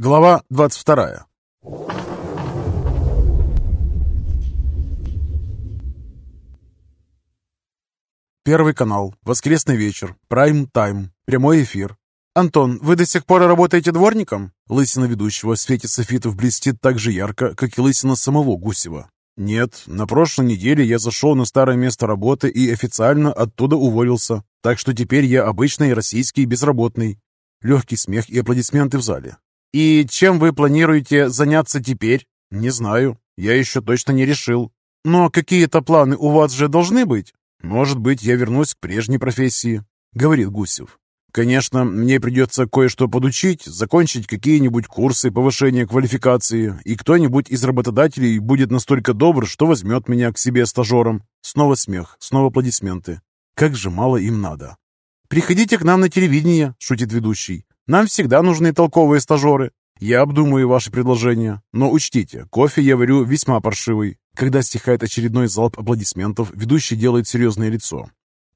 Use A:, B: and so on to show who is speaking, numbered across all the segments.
A: Глава 22 Первый канал. Воскресный вечер. Прайм-тайм. Прямой эфир. «Антон, вы до сих пор работаете дворником?» Лысина ведущего в свете софитов блестит так же ярко, как и лысина самого Гусева. «Нет, на прошлой неделе я зашел на старое место работы и официально оттуда уволился, так что теперь я обычный российский безработный». Легкий смех и аплодисменты в зале. «И чем вы планируете заняться теперь?» «Не знаю. Я еще точно не решил. Но какие-то планы у вас же должны быть?» «Может быть, я вернусь к прежней профессии», — говорит Гусев. «Конечно, мне придется кое-что подучить, закончить какие-нибудь курсы повышения квалификации, и кто-нибудь из работодателей будет настолько добр, что возьмет меня к себе стажером». Снова смех, снова аплодисменты. Как же мало им надо. «Приходите к нам на телевидение», — шутит ведущий. «Нам всегда нужны толковые стажеры. Я обдумаю ваши предложения, но учтите, кофе я варю весьма паршивый. Когда стихает очередной залп аплодисментов, ведущий делает серьезное лицо.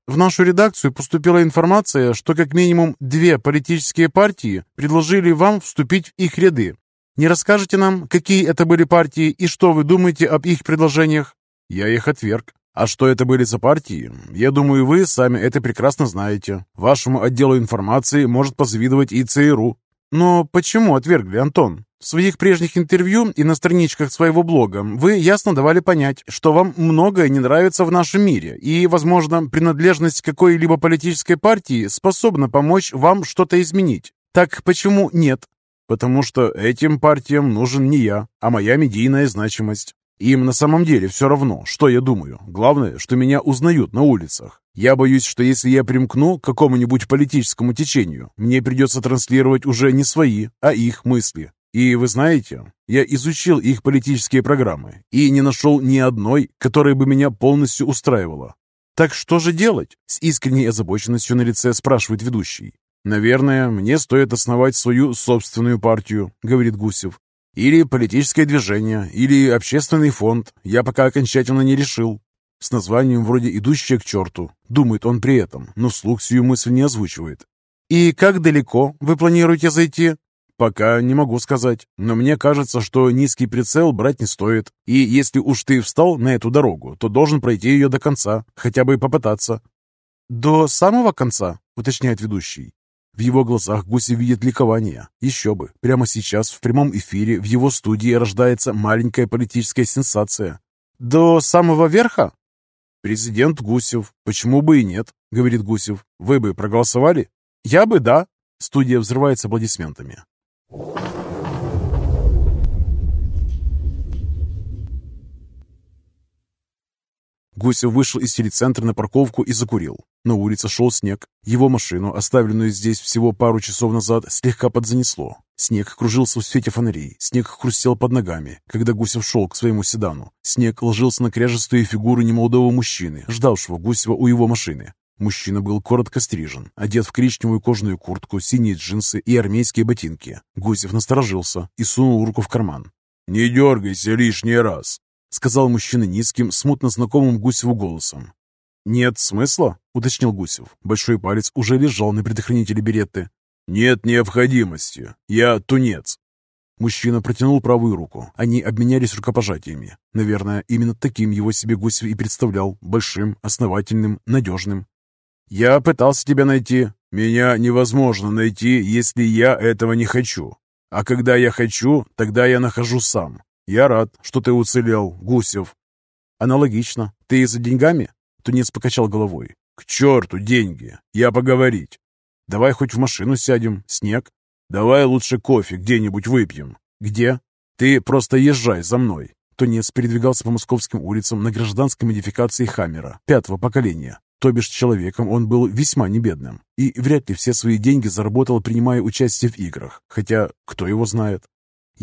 A: В нашу редакцию поступила информация, что как минимум две политические партии предложили вам вступить в их ряды. Не расскажете нам, какие это были партии и что вы думаете об их предложениях? Я их отверг. А что это были за партии? Я думаю, вы сами это прекрасно знаете. Вашему отделу информации может позавидовать и ЦРУ. Но почему отвергли, Антон? В своих прежних интервью и на страничках своего блога вы ясно давали понять, что вам многое не нравится в нашем мире, и, возможно, принадлежность какой-либо политической партии способна помочь вам что-то изменить. Так почему нет? Потому что этим партиям нужен не я, а моя медийная значимость. Им на самом деле все равно, что я думаю. Главное, что меня узнают на улицах. Я боюсь, что если я примкну к какому-нибудь политическому течению, мне придется транслировать уже не свои, а их мысли. И вы знаете, я изучил их политические программы и не нашел ни одной, которая бы меня полностью устраивала. «Так что же делать?» — с искренней озабоченностью на лице спрашивает ведущий. «Наверное, мне стоит основать свою собственную партию», — говорит Гусев. «Или политическое движение, или общественный фонд. Я пока окончательно не решил. С названием вроде «Идущая к черту», думает он при этом, но вслух сию мысль не озвучивает. «И как далеко вы планируете зайти?» «Пока не могу сказать, но мне кажется, что низкий прицел брать не стоит. И если уж ты встал на эту дорогу, то должен пройти ее до конца, хотя бы попытаться». «До самого конца?» — уточняет ведущий. В его глазах Гуси видит ликование. Еще бы, прямо сейчас в прямом эфире в его студии рождается маленькая политическая сенсация. «До самого верха?» «Президент Гусев. Почему бы и нет?» — говорит Гусев. «Вы бы проголосовали?» «Я бы, да». Студия взрывается аплодисментами. Гусев вышел из телецентра на парковку и закурил. На улице шел снег. Его машину, оставленную здесь всего пару часов назад, слегка подзанесло. Снег кружился в свете фонарей. Снег хрустел под ногами, когда Гусев шел к своему седану. Снег ложился на кряжестую фигуру немолодого мужчины, ждавшего Гусева у его машины. Мужчина был коротко стрижен, одет в коричневую кожаную куртку, синие джинсы и армейские ботинки. Гусев насторожился и сунул руку в карман.
B: «Не дергайся лишний раз», —
A: сказал мужчина низким, смутно знакомым Гусеву голосом. «Нет смысла?» — уточнил Гусев. Большой палец уже лежал на предохранителе беретты.
B: «Нет необходимости. Я тунец».
A: Мужчина протянул правую руку. Они обменялись рукопожатиями. Наверное, именно таким его себе Гусев и представлял. Большим, основательным, надежным.
B: «Я пытался тебя найти. Меня невозможно найти, если я этого не хочу. А когда я хочу, тогда я нахожу сам. Я рад, что ты уцелел, Гусев».
A: «Аналогично. Ты за деньгами?» Тунец покачал головой.
B: «К черту деньги! Я поговорить!»
A: «Давай хоть в машину сядем. Снег?»
B: «Давай лучше кофе где-нибудь выпьем».
A: «Где?»
B: «Ты просто езжай за мной».
A: Тунец передвигался по московским улицам на гражданской модификации «Хаммера» пятого поколения. То бишь человеком он был весьма небедным и вряд ли все свои деньги заработал, принимая участие в играх, хотя кто его знает.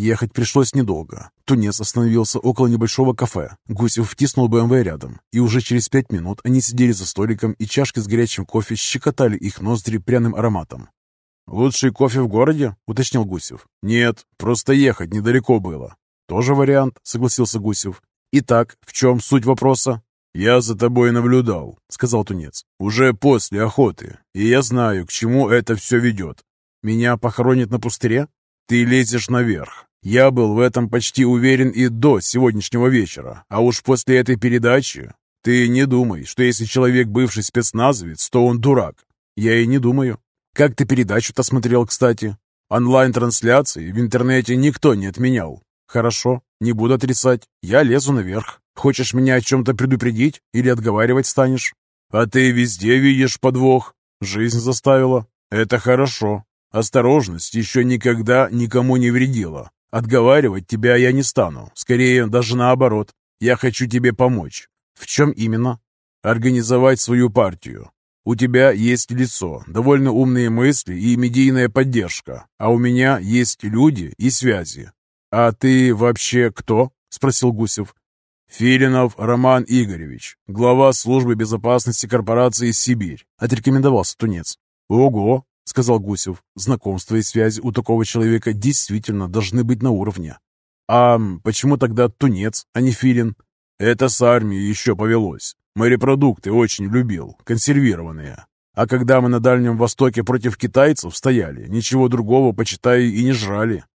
A: Ехать пришлось недолго. Тунец остановился около небольшого кафе. Гусев втиснул БМВ рядом, и уже через пять минут они сидели за столиком, и чашки с горячим кофе щекотали их ноздри пряным ароматом.
B: «Лучший кофе в городе?» — уточнил Гусев. «Нет, просто ехать недалеко было».
A: «Тоже вариант», — согласился Гусев. «Итак, в чем суть вопроса?»
B: «Я за тобой наблюдал», — сказал Тунец, — «уже после охоты, и я знаю, к чему это все ведет».
A: «Меня похоронят на пустыре?»
B: Ты лезешь наверх. Я был в этом почти уверен и до сегодняшнего вечера. А уж после этой передачи ты не думай, что если человек бывший спецназовец, то он дурак. Я и не думаю. Как ты передачу-то смотрел, кстати? Онлайн-трансляции в интернете никто не отменял. Хорошо, не буду отрицать. Я лезу наверх. Хочешь меня о чем-то предупредить или отговаривать станешь? А ты везде видишь подвох. Жизнь заставила. Это хорошо. Осторожность еще никогда никому не вредила. Отговаривать тебя я не стану. Скорее, даже наоборот. Я хочу тебе помочь. В чем именно? Организовать свою партию. У тебя есть лицо, довольно умные мысли и медийная поддержка, а у меня есть люди и связи. А ты вообще кто? Спросил Гусев. Филинов Роман Игоревич, глава службы безопасности корпорации «Сибирь», отрекомендовался Тунец. Ого, сказал Гусев. Знакомство и связи у такого человека действительно должны быть на уровне. А почему тогда Тунец, а не Филин? Это с армией еще повелось. Морепродукты очень любил, консервированные. А когда мы на Дальнем Востоке против китайцев стояли, ничего другого, почитай, и не жрали.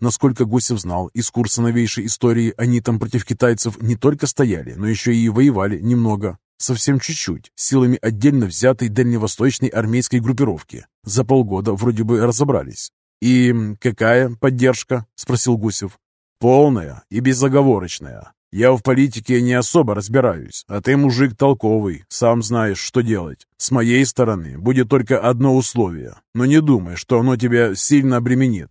B: Насколько Гусев знал, из курса новейшей истории они там против китайцев не только стояли, но еще и воевали немного. Совсем чуть-чуть, силами отдельно взятой дальневосточной армейской группировки. За полгода вроде бы разобрались. «И какая поддержка?» – спросил Гусев. «Полная и безоговорочная. Я в политике не особо разбираюсь, а ты мужик толковый, сам знаешь, что делать. С моей стороны будет только одно условие, но не думай, что оно тебя сильно обременит.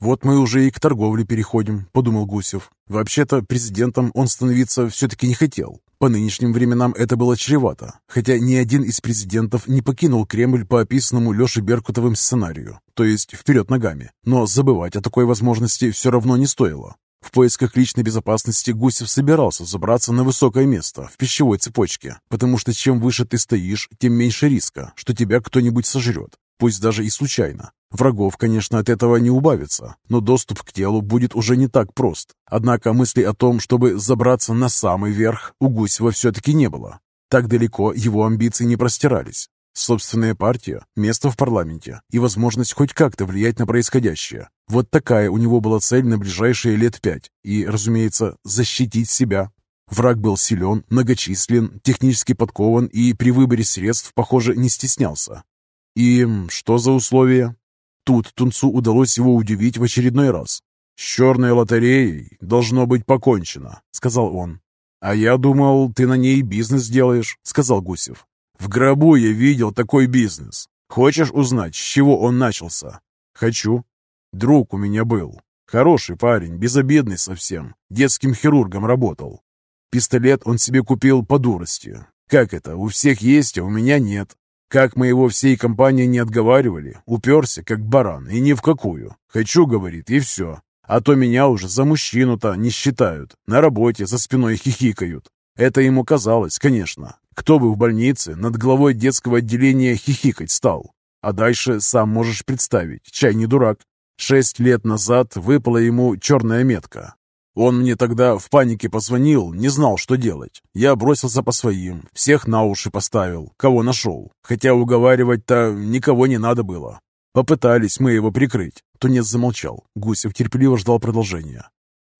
B: «Вот мы уже и к торговле переходим», — подумал Гусев. Вообще-то президентом он становиться все-таки не хотел. По нынешним временам это было чревато, хотя ни один из президентов не покинул Кремль по описанному Леше Беркутовым сценарию, то есть вперед ногами. Но забывать о такой возможности все равно не стоило. В поисках личной безопасности Гусев собирался забраться на высокое место в пищевой цепочке, потому что чем выше ты стоишь, тем меньше риска, что тебя кто-нибудь сожрет, пусть даже и случайно. Врагов, конечно, от этого не убавится, но доступ к телу будет уже не так прост. Однако мысли о том, чтобы забраться на самый верх, у Гусева все-таки не было. Так далеко его амбиции не простирались. Собственная партия, место в парламенте и возможность хоть как-то влиять на происходящее. Вот такая у него была цель на ближайшие лет пять. И, разумеется, защитить себя. Враг был силен, многочислен, технически подкован и при выборе средств, похоже, не стеснялся. И что за условия? Тут Тунцу удалось его удивить в очередной раз. «С черной лотереей должно быть покончено», — сказал он. «А я думал, ты на ней бизнес делаешь», — сказал Гусев. В гробу я видел такой бизнес. Хочешь узнать, с чего он начался? Хочу. Друг у меня был. Хороший парень, безобидный совсем. Детским хирургом работал. Пистолет он себе купил по дурости. Как это, у всех есть, а у меня нет. Как мы его всей компанией не отговаривали, уперся, как баран, и ни в какую. Хочу, говорит, и все. А то меня уже за мужчину-то не считают. На работе за спиной хихикают. Это ему казалось, конечно. Кто бы в больнице над главой детского отделения хихикать стал? А дальше сам можешь представить, чай не дурак. Шесть лет назад выпала ему черная метка. Он мне тогда в панике позвонил, не знал, что делать. Я бросился по своим, всех на уши поставил, кого нашел. Хотя уговаривать-то никого не надо было. Попытались мы его прикрыть. Тунец замолчал. Гусев терпеливо ждал продолжения.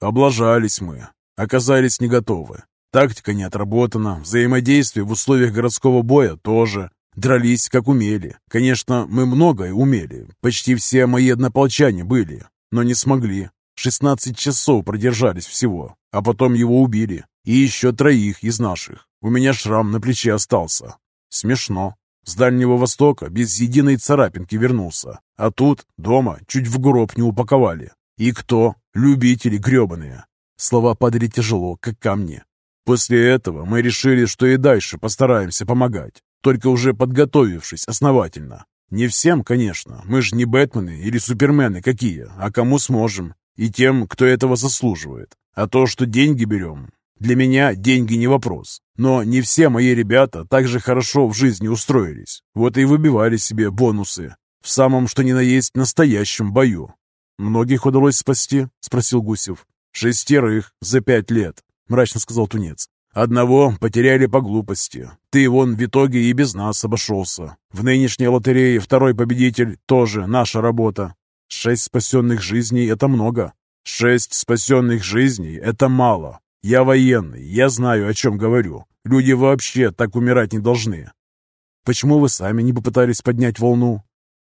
B: Облажались мы. Оказались не готовы. Тактика не отработана, взаимодействие в условиях городского боя тоже. Дрались, как умели. Конечно, мы многое умели. Почти все мои однополчане были, но не смогли. 16 часов продержались всего, а потом его убили. И еще троих из наших. У меня шрам на плече остался. Смешно. С Дальнего Востока без единой царапинки вернулся. А тут, дома, чуть в гроб не упаковали. И кто? Любители гребаные. Слова падали тяжело, как камни. После этого мы решили, что и дальше постараемся помогать, только уже подготовившись основательно. Не всем, конечно, мы же не Бэтмены или Супермены какие, а кому сможем, и тем, кто этого заслуживает. А то, что деньги берем, для меня деньги не вопрос. Но не все мои ребята так же хорошо в жизни устроились. Вот и выбивали себе бонусы. В самом, что ни на есть, настоящем бою. «Многих удалось спасти?» – спросил Гусев. «Шестерых за пять лет. — мрачно сказал Тунец. «Одного потеряли по глупости. Ты вон в итоге и без нас обошелся. В нынешней лотерее второй победитель тоже наша работа. Шесть спасенных жизней – это много. Шесть спасенных жизней – это мало. Я военный, я знаю, о чем говорю. Люди вообще так умирать не должны.
A: Почему вы сами не попытались поднять волну?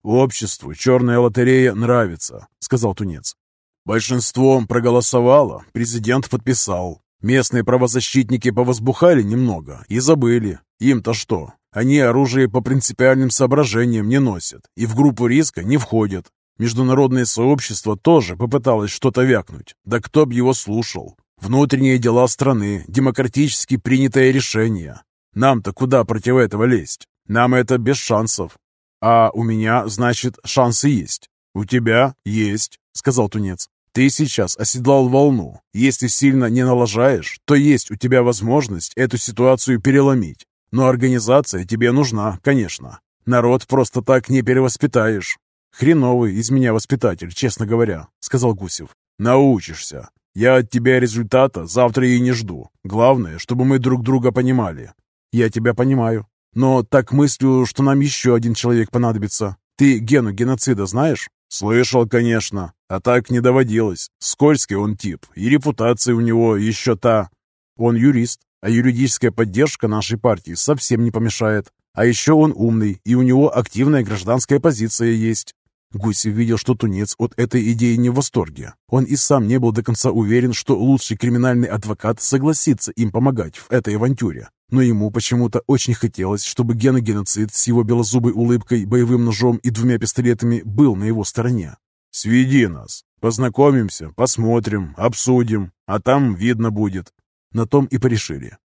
B: Обществу черная лотерея нравится, сказал Тунец. Большинством проголосовало, президент подписал. Местные правозащитники повозбухали немного и забыли. Им-то что? Они оружие по принципиальным соображениям не носят и в группу риска не входят. Международное сообщество тоже попыталось что-то вякнуть. Да кто б его слушал? Внутренние дела страны, демократически принятое решение. Нам-то куда против этого лезть? Нам это без шансов. А у меня, значит, шансы есть. У тебя есть, сказал Тунец. Ты сейчас оседлал волну. Если сильно не налажаешь, то есть у тебя возможность эту ситуацию переломить. Но организация тебе нужна, конечно. Народ просто так не перевоспитаешь. «Хреновый из меня воспитатель, честно говоря», — сказал Гусев. «Научишься. Я от тебя результата завтра и не жду. Главное, чтобы мы друг друга понимали». «Я тебя понимаю. Но так мыслю, что нам еще один человек понадобится. Ты гену геноцида знаешь?» «Слышал, конечно. А так не доводилось. Скользкий он тип, и репутация у него еще та. Он юрист, а юридическая поддержка нашей партии совсем не помешает. А еще он умный, и у него активная гражданская позиция есть. Гусев видел, что тунец от этой идеи не в восторге. Он и сам не был до конца уверен, что лучший криминальный адвокат согласится им помогать в этой авантюре. Но ему почему-то очень хотелось, чтобы геногеноцид с его белозубой улыбкой, боевым ножом и двумя пистолетами был на его стороне. «Сведи нас, познакомимся, посмотрим, обсудим, а там видно будет». На том и порешили.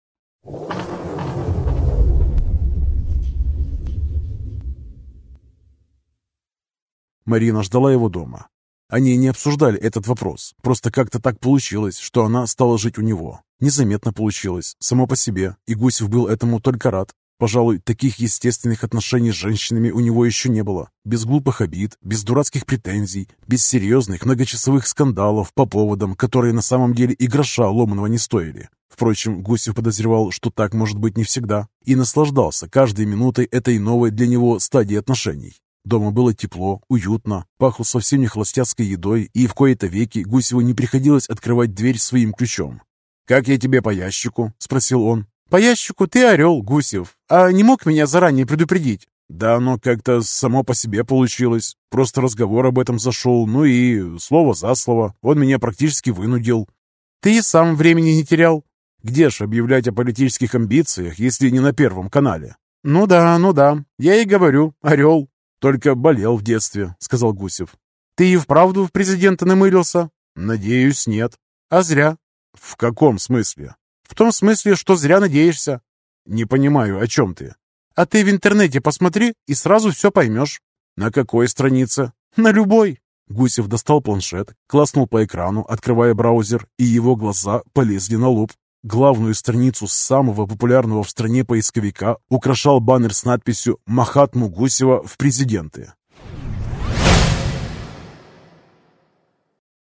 B: Марина ждала его дома. Они не обсуждали этот вопрос, просто как-то так получилось, что она стала жить у него. Незаметно получилось, само по себе, и Гусев был этому только рад. Пожалуй, таких естественных отношений с женщинами у него еще не было. Без глупых обид, без дурацких претензий, без серьезных многочасовых скандалов по поводам, которые на самом деле и гроша ломаного не стоили. Впрочем, Гусев подозревал, что так может быть не всегда, и наслаждался каждой минутой этой новой для него стадии отношений. Дома было тепло, уютно, пахло совсем не холостяцкой едой, и в кои-то веки Гусеву не приходилось открывать дверь своим ключом. «Как я тебе по ящику?» – спросил он. «По ящику ты орел, Гусев, а не мог меня заранее предупредить?» «Да оно как-то само по себе получилось. Просто разговор об этом зашел, ну и слово за слово. Он меня практически вынудил».
A: «Ты и сам времени не терял».
B: «Где ж объявлять о политических амбициях, если не на Первом канале?»
A: «Ну да, ну да. Я и говорю, орел.
B: «Только болел в детстве», — сказал Гусев.
A: «Ты и вправду в президента намылился?»
B: «Надеюсь, нет».
A: «А зря».
B: «В каком смысле?»
A: «В том смысле, что зря надеешься».
B: «Не понимаю, о чем ты?»
A: «А ты в интернете посмотри и сразу все поймешь».
B: «На какой странице?»
A: «На любой».
B: Гусев достал планшет, класснул по экрану, открывая браузер, и его глаза полезли на лоб. Главную страницу самого популярного в стране поисковика украшал баннер с надписью «Махатму Гусева в президенты».